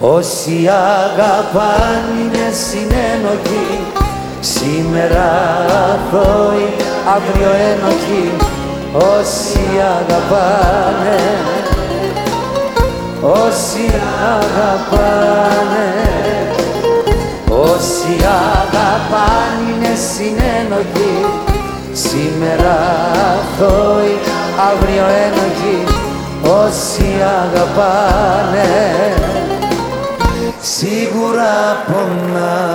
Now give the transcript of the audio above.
Όσοι αγαπάνε είναι συνένοχοι Σήμερα αθώοι, αύριο ένοχοι. Όσοι αγαπάνε Όσοι αγαπάνε Όσοι αγαπάνε είναι συνένοχοι. Σήμερα αθώοι, αύριο ένοχοι. Όσοι αγαπάνε Σίγουρα πονάνε